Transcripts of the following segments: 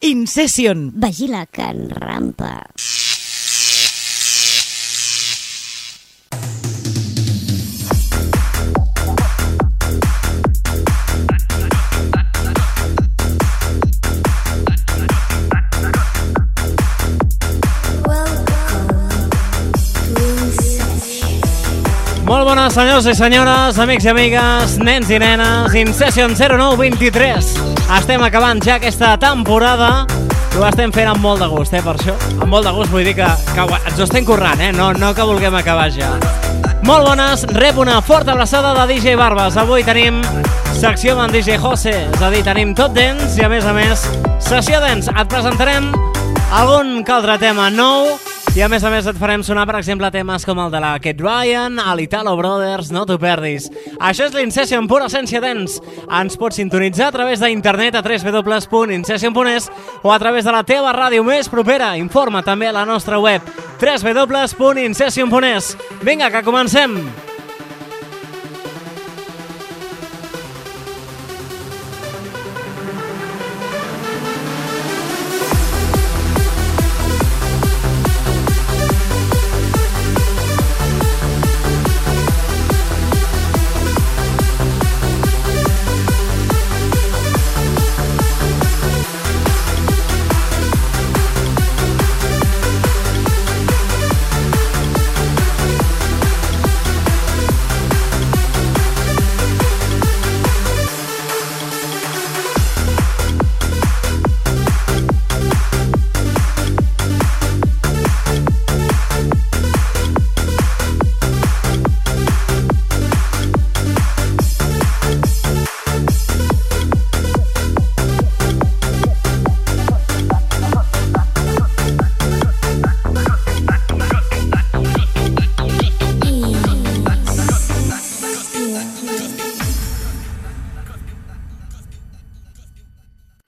Incession. Vigila Can Rampa. Molt bones senyors i senyores, amics i amigues, nens i nenes, Incession 0923. Estem acabant ja aquesta temporada ho estem fent amb molt de gust, eh, per això. Amb molt de gust vull dir que, que ens ho estem currant, eh, no, no que vulguem acabar ja. Molt bones, rep una forta abraçada de DJ Barbas. Avui tenim secció amb DJ Jose, és a dir, tenim tot dents i a més a més sessió dents. Et presentarem algun que altre tema nou i a més a més et farem sonar, per exemple, temes com el de la Kate Ryan, a l'Italo Brothers, no t'ho perdis. Això és l'Incession pura essència dents. Ens pots sintonitzar a través d'internet a www.incession.es o a través de la teva ràdio més propera. Informa també a la nostra web www.incession.es. Vinga, que comencem! Que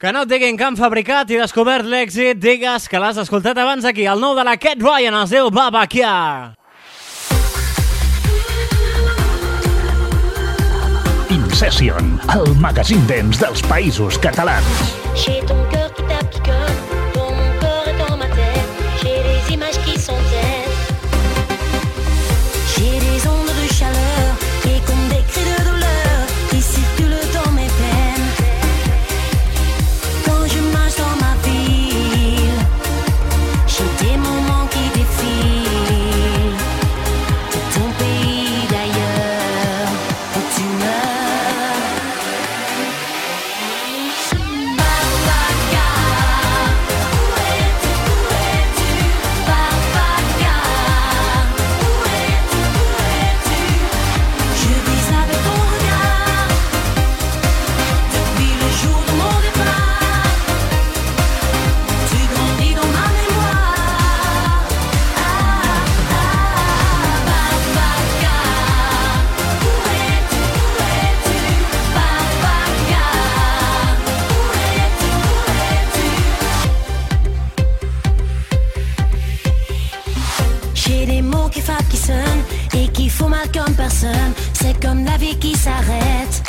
no et diguin que han fabricat i descobert l'èxit, digues que l'has escoltat abans aquí, el nou de la Cat Ryan, el seu Babakia. Incession, el magazín dents dels països catalans. Ton comme personne. C'est comme la vie qui s'arrête.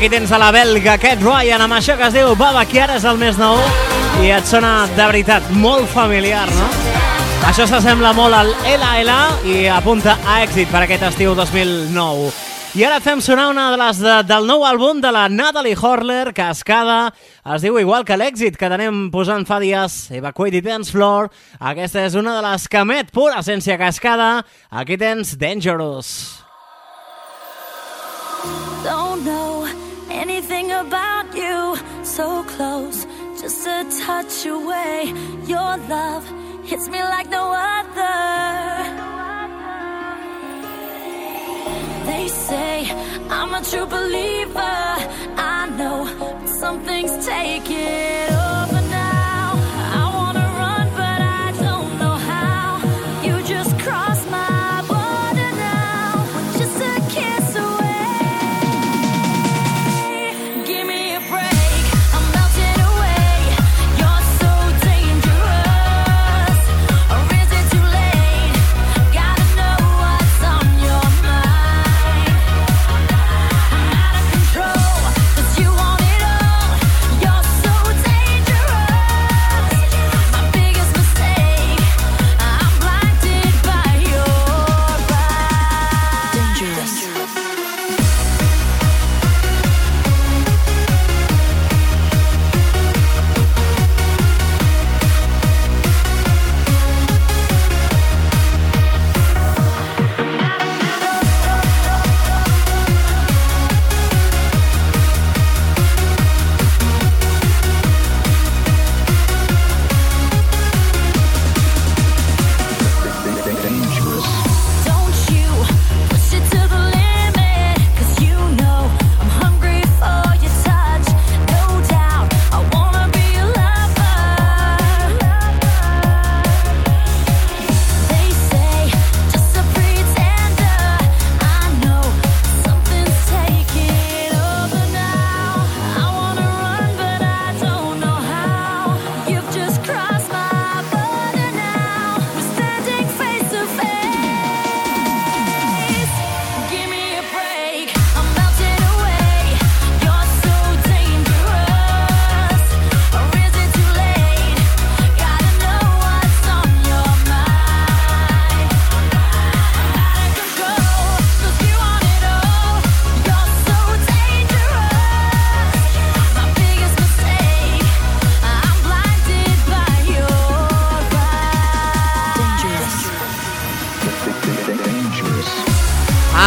Aquí tens a la belga Cat Ryan amb això que es diu Baba, que ara és el més nou i et sona de veritat molt familiar, no? Això s'assembla molt al LL i apunta a èxit per aquest estiu 2009. I ara fem sonar una de les de, del nou àlbum de la Natalie Horler, Cascada. Es diu igual que l'èxit que tenem posant fa dies, Evacuated Dance Floor. Aquesta és una de les que emet pura essència cascada. Aquí tens Dangerous. Don't know about you. So close, just a touch away. Your love hits me like no other. They say I'm a true believer. I know but something's taking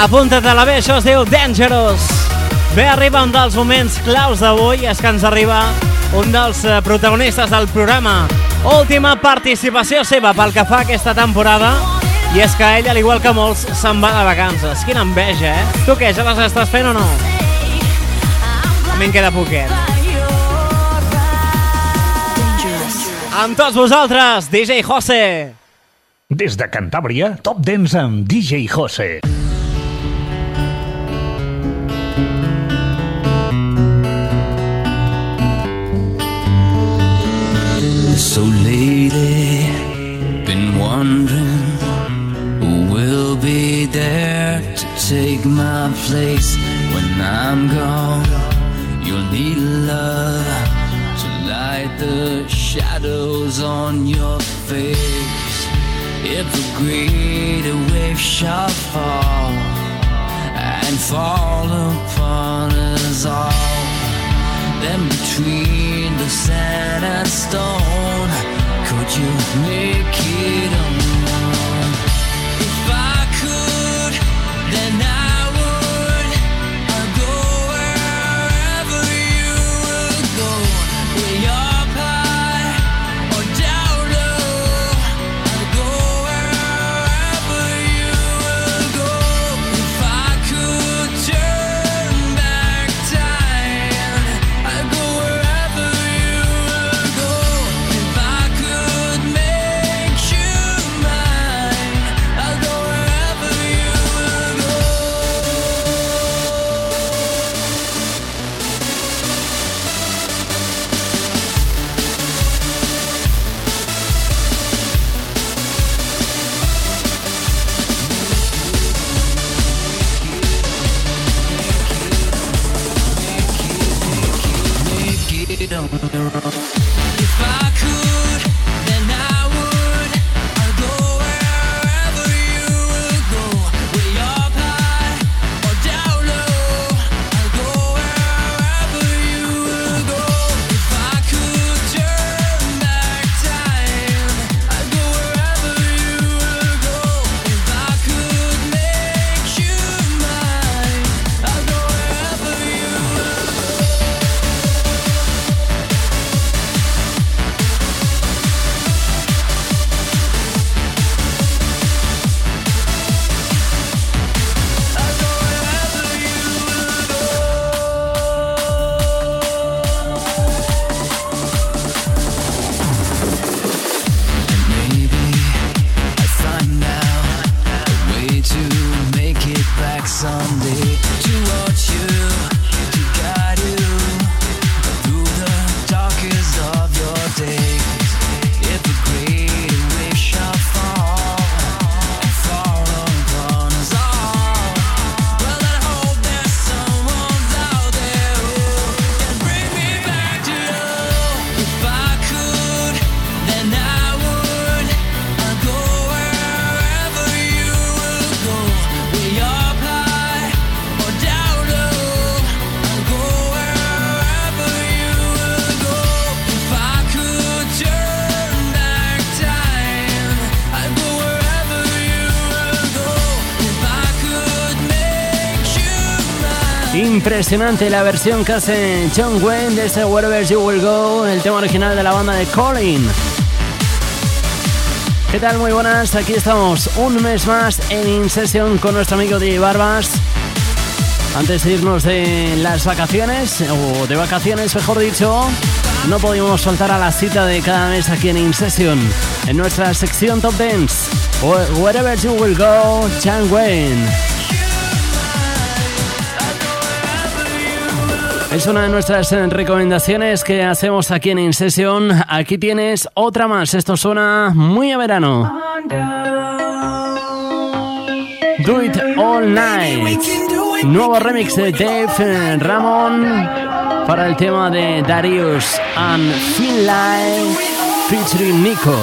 Apunta't a la bé, això es diu Dangerous. Bé, arriba un dels moments claus d'avui, és que ens arriba un dels eh, protagonistes del programa. Última participació seva pel que fa aquesta temporada, i és que ell, al igual que molts, se'n va de vacances. Quina enveja, eh? Tu què, ja les estàs fent o no? A mi em queda poquet. Amb tots vosaltres, DJ José. Des de Cantàbria, Top Dance amb DJ Jose. Lately, been wondering who will be there to take my place when I'm gone. You'll need love to light the shadows on your face. If a greater wave shall fall and fall upon us all. Then between Impresionante la versión que hace John Wayne de ese Wherever You Will Go, el tema original de la banda de Colin. ¿Qué tal? Muy buenas, aquí estamos un mes más en InSession con nuestro amigo DJ Barbas. Antes de irnos de las vacaciones, o de vacaciones mejor dicho, no pudimos soltar a la cita de cada mes aquí en InSession, en nuestra sección Top Dance. Wherever You Will Go, John Wayne. Es una de nuestras eh, recomendaciones que hacemos aquí en InSession. Aquí tienes otra más. Esto suena muy a verano. Do It All Night. Nuevo remix de Dave eh, Ramon para el tema de Darius and Finlay featuring Nico.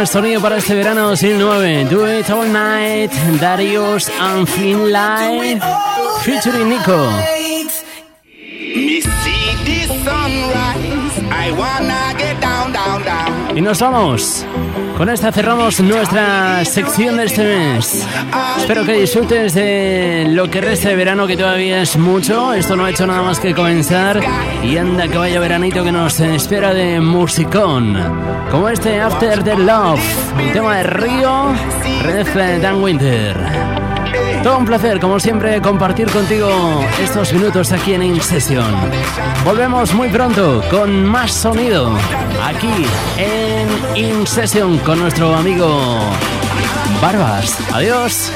el sonido para este verano 2009. Do it all night, Darius and Finn Live, featuring Nico. Y nos vamos. Con esta cerramos nuestra sección de este mes. Espero que disfrutes de lo que resta de verano, que todavía es mucho. Esto no ha hecho nada más que comenzar. Y anda que vaya veranito que nos espera de musicón. Como este After the Love, un tema de Río, de Dan Winter. Todo un placer, como siempre, compartir contigo estos minutos aquí en In Session. Volvemos muy pronto con más sonido aquí en In Session con nuestro amigo Barbas. Adiós.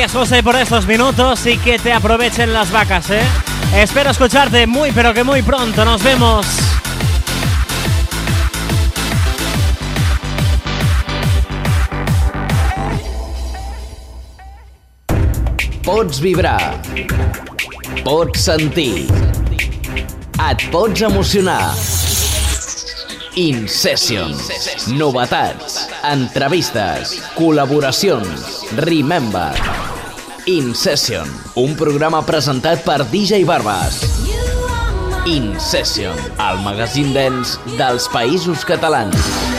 Gracias José por estos minutos y que te aprovechen las vacas, ¿eh? Espero escucharte muy pero que muy pronto. Nos vemos. Pots vibrar. Pots sentir. Et pots emocionar. In Session. Novetats, entrevistes, col·laboracions. Remember. In Session. Un programa presentat per DJ Barbas. In Session. El magazín dens dels països catalans.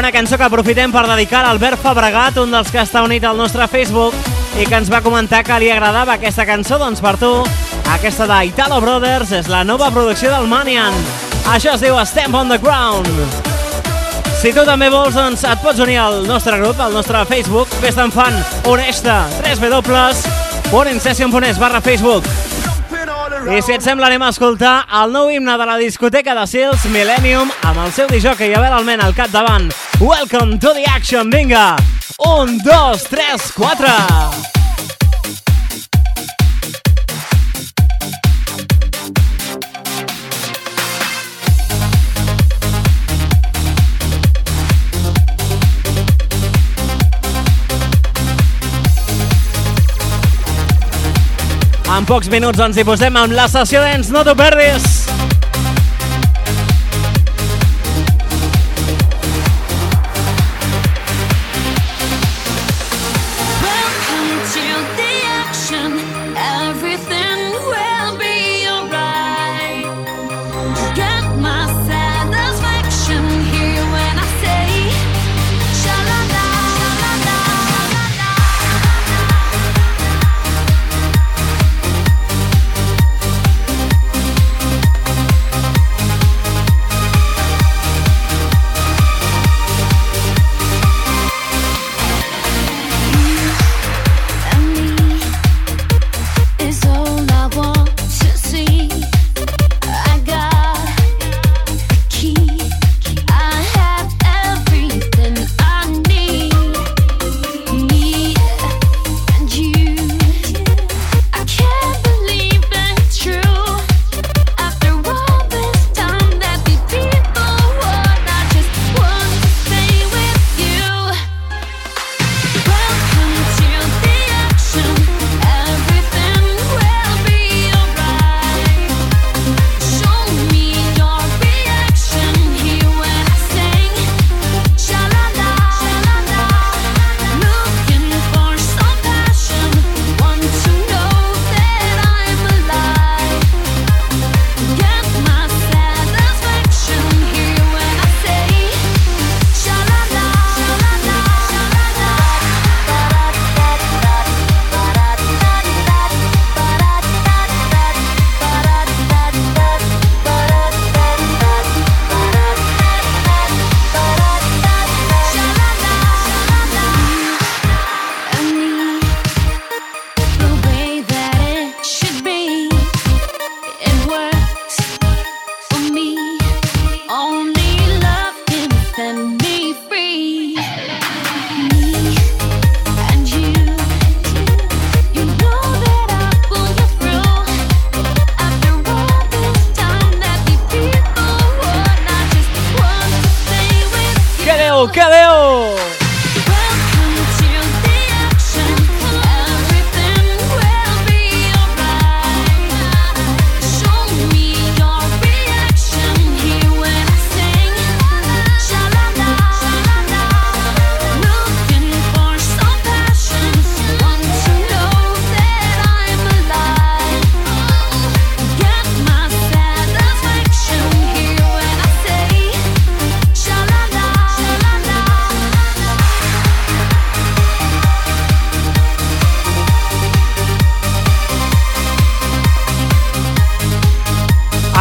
Una cançó que aprofitem per dedicar a Albert Fabregat, un dels que està unit al nostre Facebook i que ens va comentar que li agradava aquesta cançó, doncs per tu, aquesta d'Italo Brothers és la nova producció del Manian. Això es diu Stamp on the Ground. Si tu també vols, doncs et pots unir al nostre grup, al nostre Facebook, fes-te'n fan, uneix-te, www.incession.es barra Facebook. I si et sembla, anem a escoltar el nou himne de la discoteca de Sils, Millennium, amb el seu disjockey Abel Almen al capdavant. Welcome to the action, vinga! Un, dos, tres, quatre! En pocs minuts ens hi posem amb la sessió d'ens, no t'ho perdis!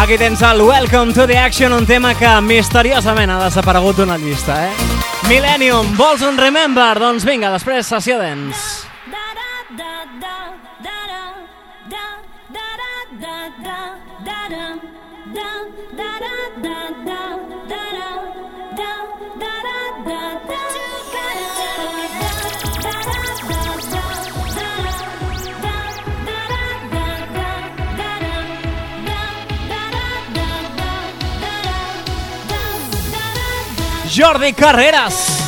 Aquí tens el Welcome to the Action, un tema que misteriosament ha desaparegut d'una llista, eh? Millennium, vols un Remember? Doncs vinga, després sessió dents. Jordi Carreras.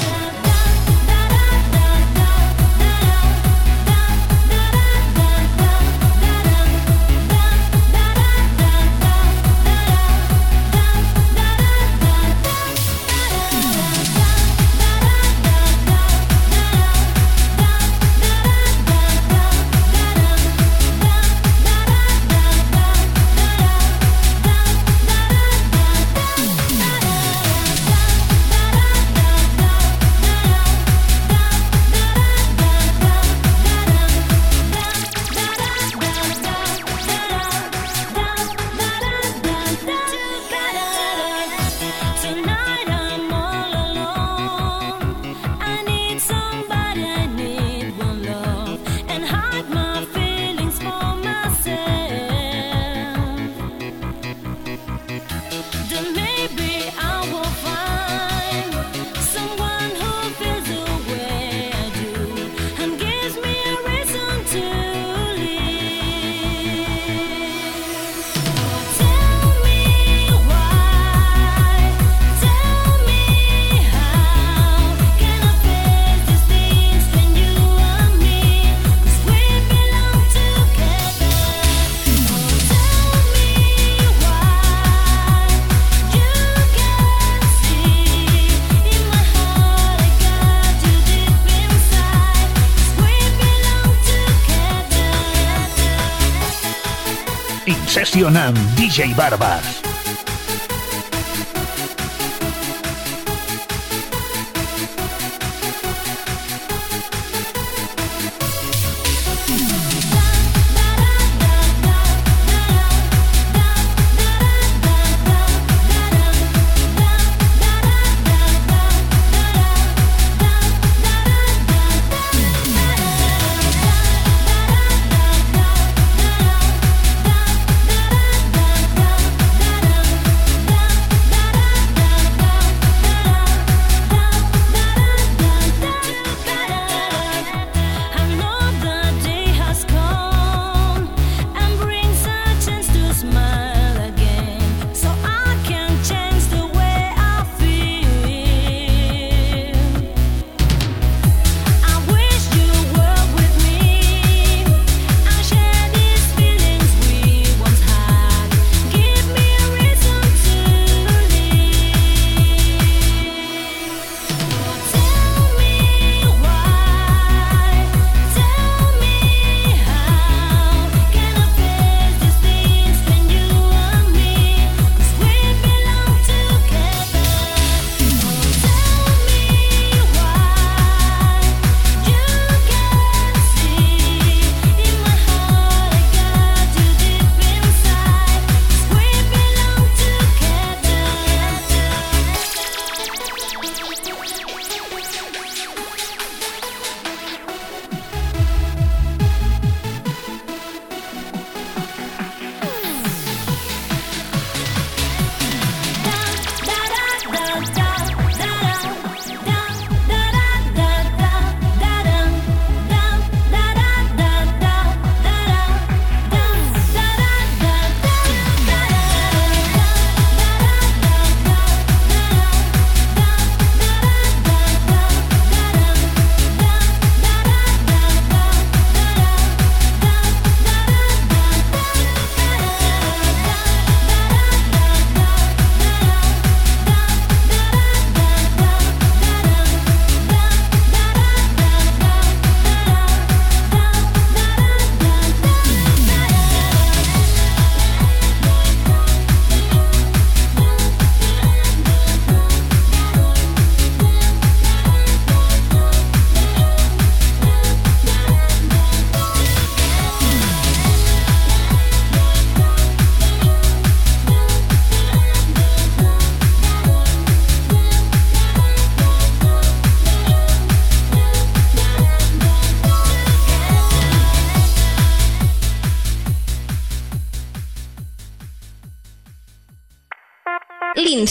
Sonam, DJ Barbas.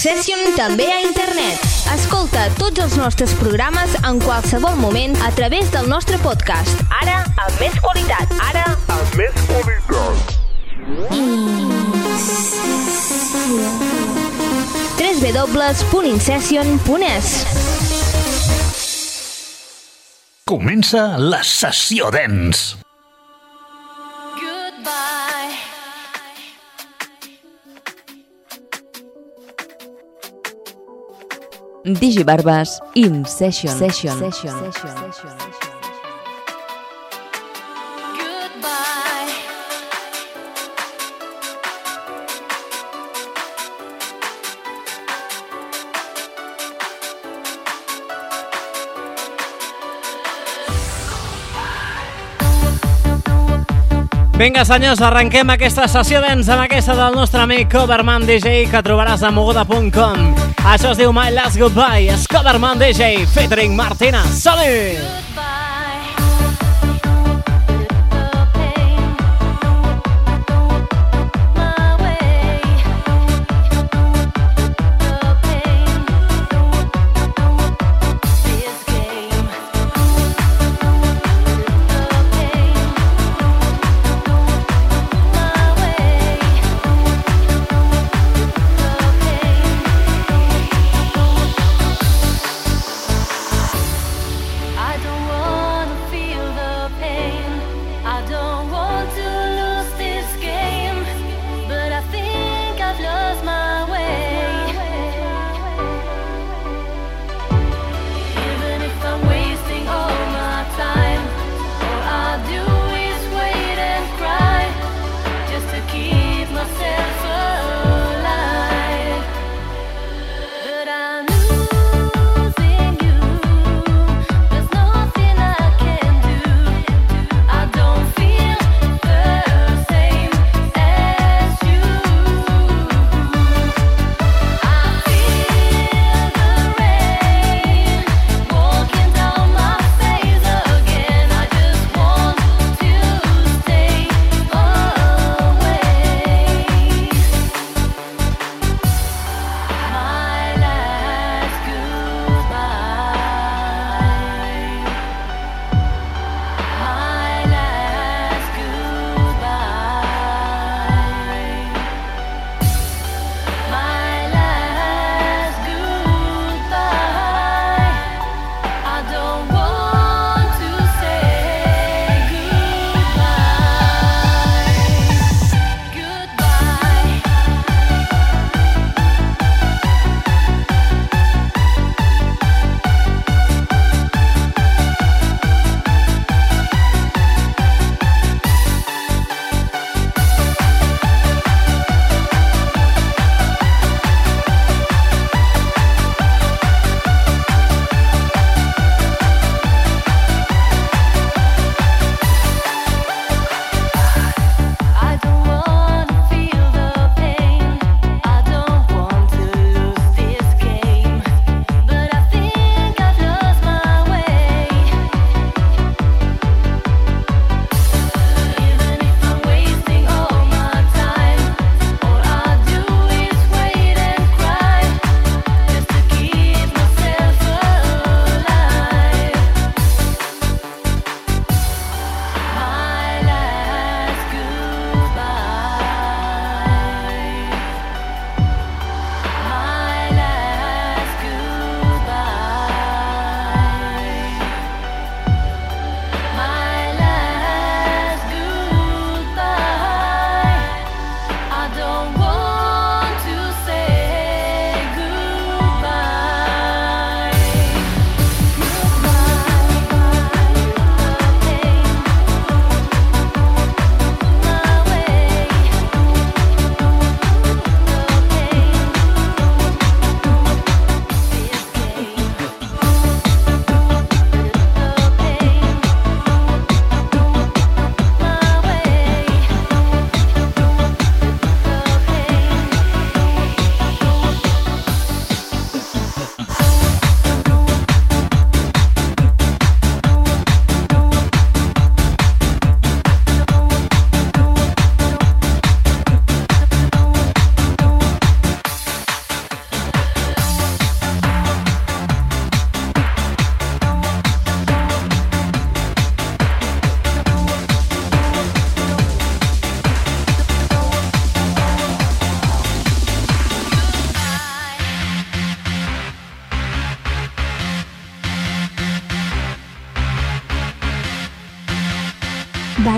Session també a internet. Escolta tots els nostres programes en qualsevol moment a través del nostre podcast. Ara, amb més qualitat. Ara, amb més qualitat. I... www.insession.es Comença la sessió d'ens. Digibarbes In Session. Session. Session. Goodbye. Vinga, senyors, arrenquem aquesta sessió dents amb aquesta del nostre amic Coverman DJ que trobaràs a moguda.com. Això es diu My Last Goodbye, és Coverman DJ featuring Martina Soli.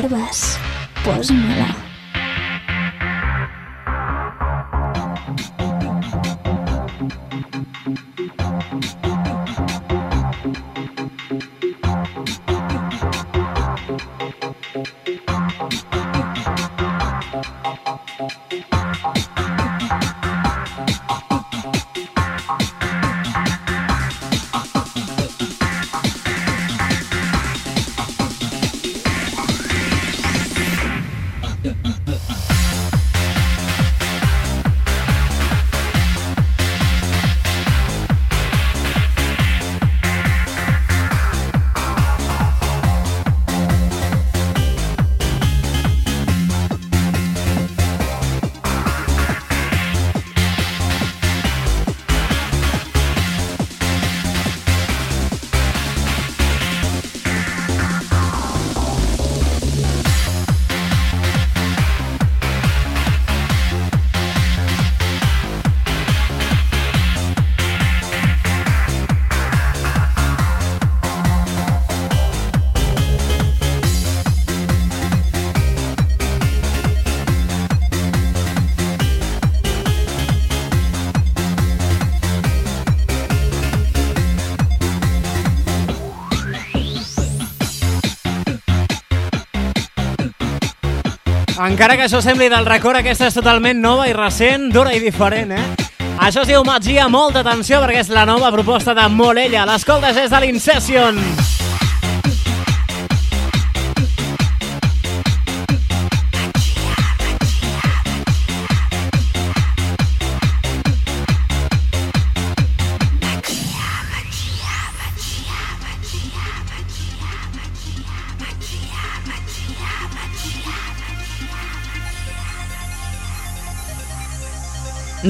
Barbas, posa-me-la. Encara que això sembli del record, aquesta és totalment nova i recent, dura i diferent, eh? Això es diu Magia, molta atenció perquè és la nova proposta de Molella. L'escoltes des de l'Incession.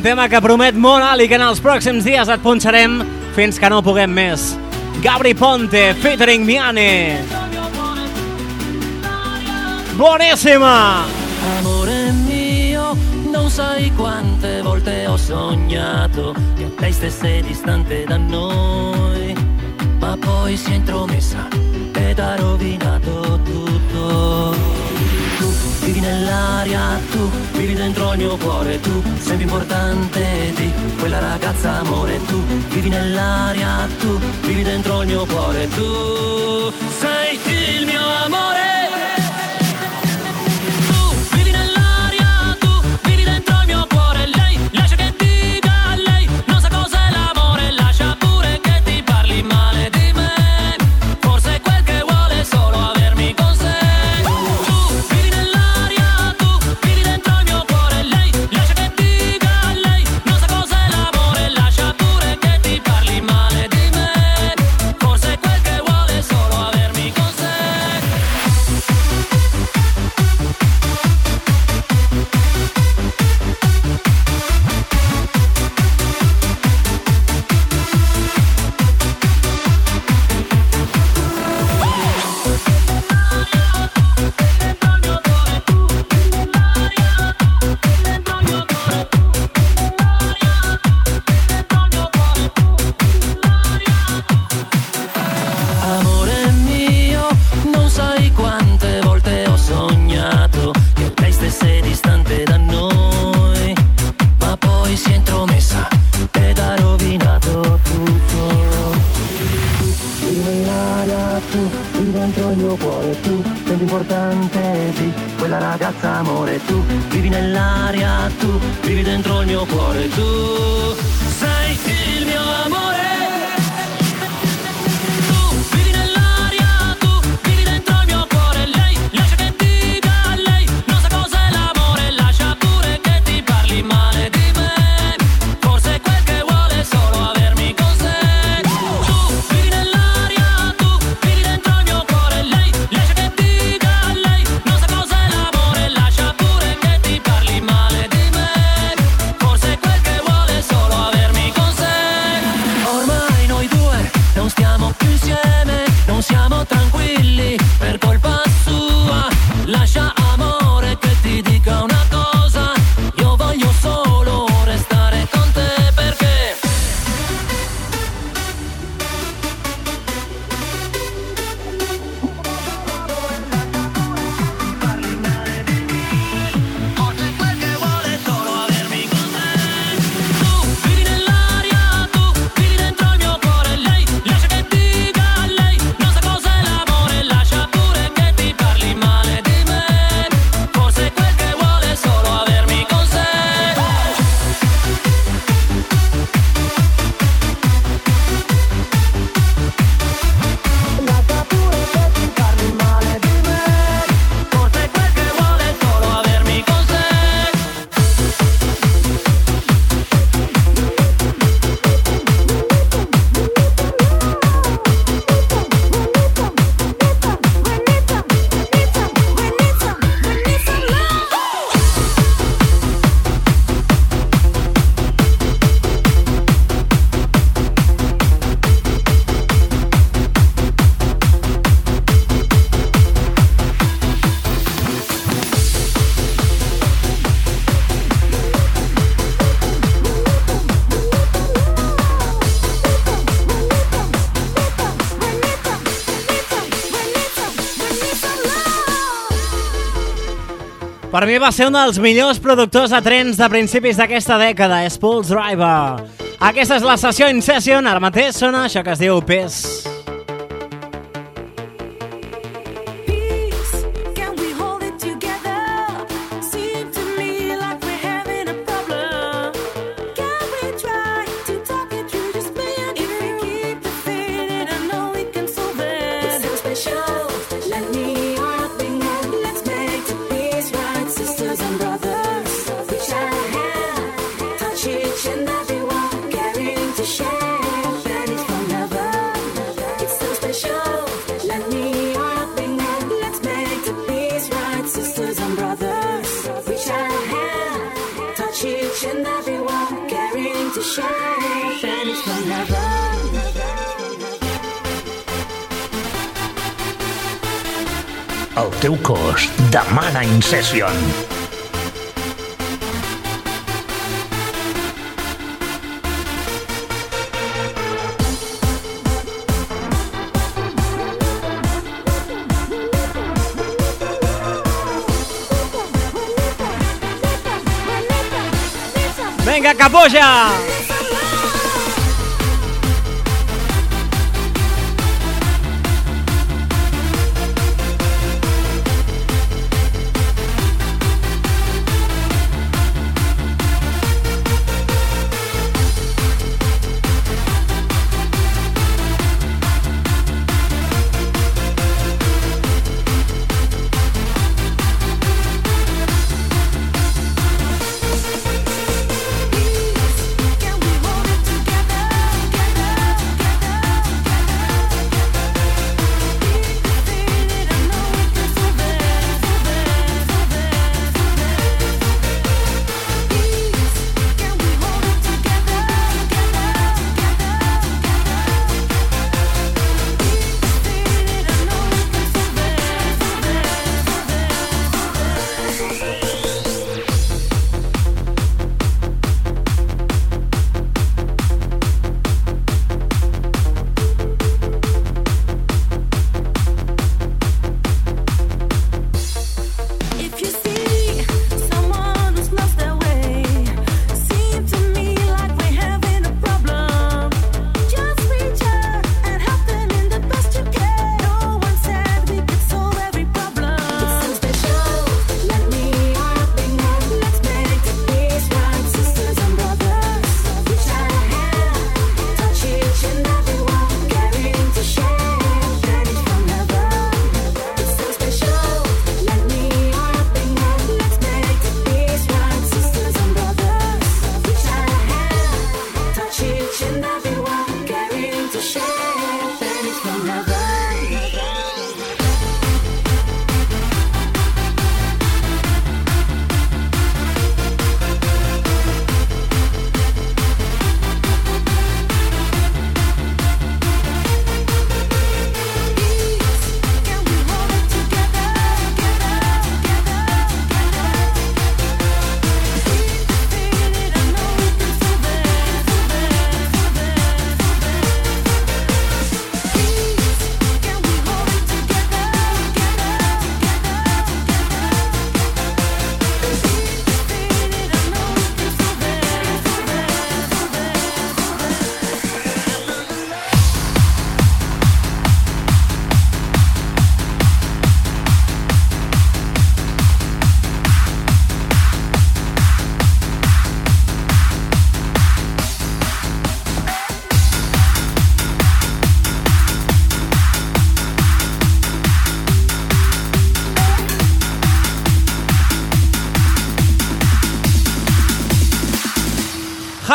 Un tema que promet molt alt i que en els pròxims dies et punxarem fins que no puguem més. Gabri Ponte, featuring Miane. Buonissima! Amore mio, non sai quante volte ho sognato che lei stesse distante da noi, ma poi si è intromessa ed ha rovinato tutto. Vivi nell'aria, tu vivi dentro il mio cuore, tu sei più importante di quella ragazza amore, tu vivi nell'aria, tu vivi dentro il mio cuore, tu sei il mio amore. Per mi va ser un dels millors productors de trens de principis d'aquesta dècada, és Pulse Driver. Aquesta és la sessió In Session, ara mateix sona això que es diu PES. el teu cos demana Incession. Vinga, que puja!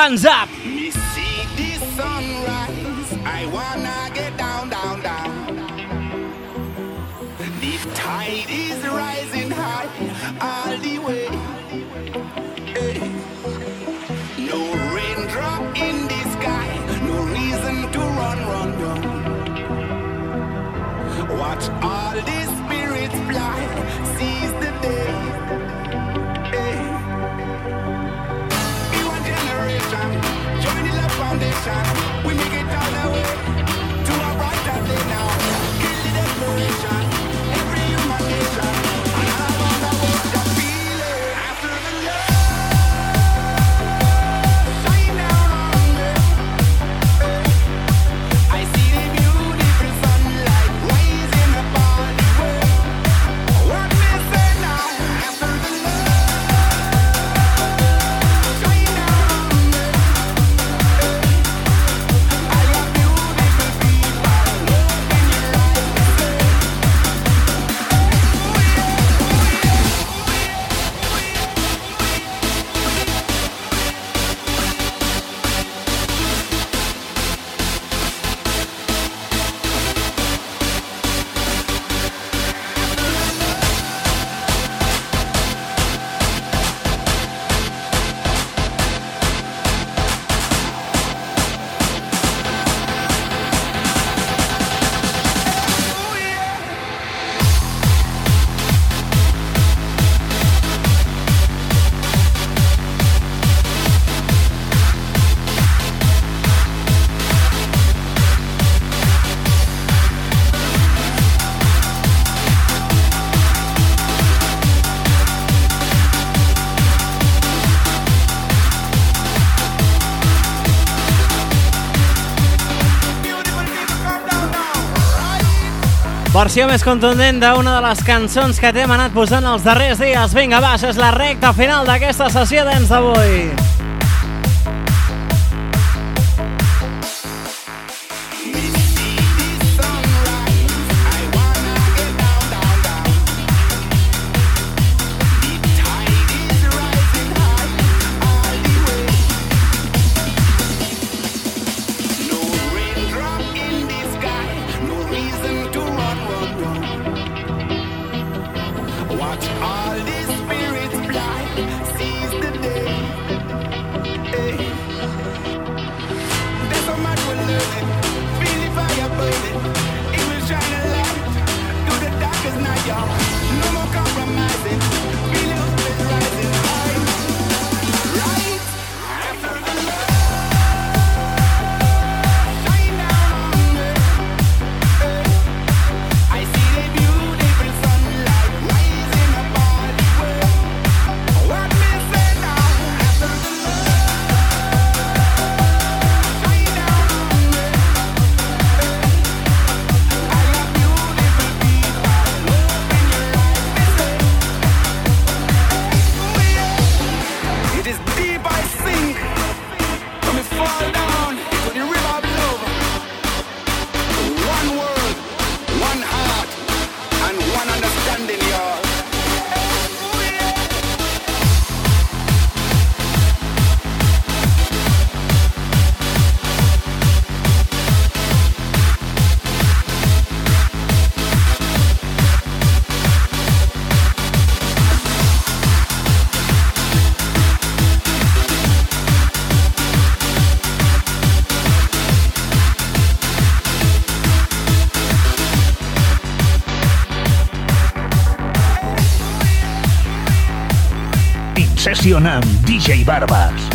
Banza shine. Versió més contundent d'una de les cançons que t'hem anat posant els darrers dies. Vinga, baixes la recta final d'aquesta sessió d'ens d'avui. Session amb DJ Barbas.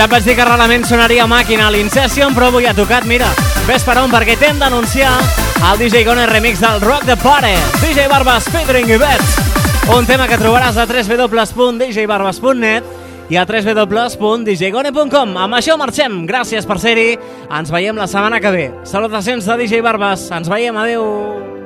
Ja et vaig dir que rarament sonaria màquina a l'Incession, però avui ha tocat, mira, ves per on, perquè t'hem d'anunciar el DJ Gone remix del Rock the Party, DJ Barbas featuring Ivets, un tema que trobaràs a www.djbarbas.net i a www.djgone.com. Amb això marxem, gràcies per ser-hi, ens veiem la setmana que ve. Salutacions de DJ Barbas, ens veiem, adeu.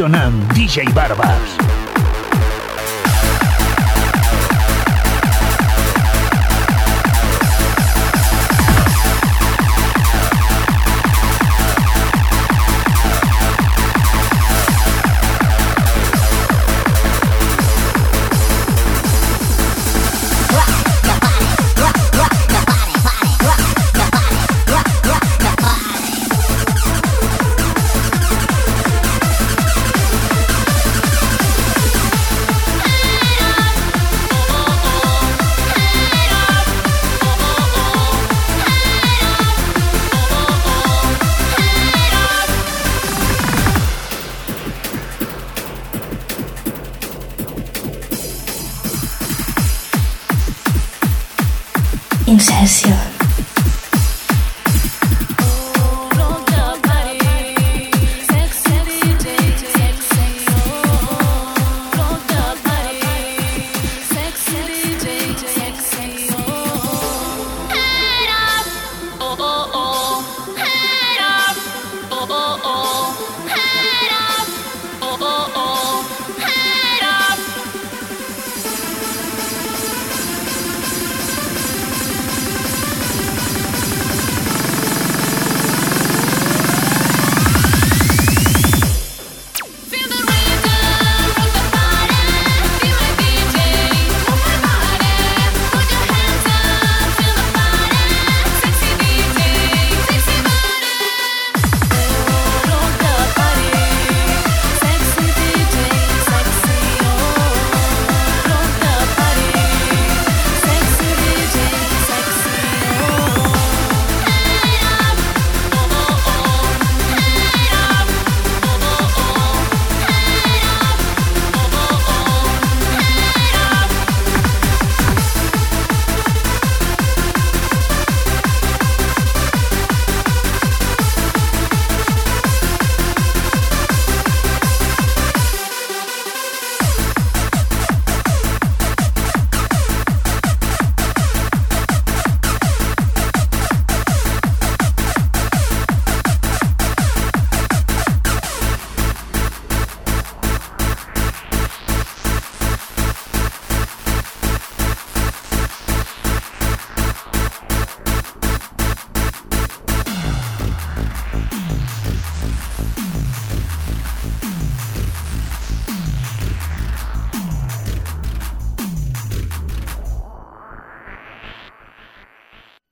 Head up, In Session amb DJ Barbas.